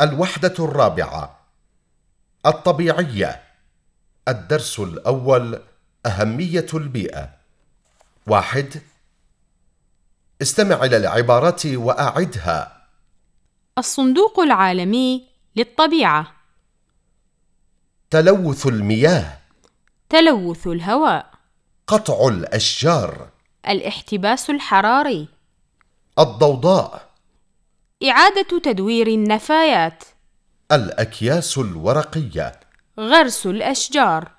الوحدة الرابعة الطبيعية الدرس الأول أهمية البيئة. واحد استمع إلى العبارات وأعدها. الصندوق العالمي للطبيعة. تلوث المياه. تلوث الهواء. قطع الأشجار. الاحتباس الحراري. الضوضاء. إعادة تدوير النفايات. الأكياس الورقية. غرس الأشجار.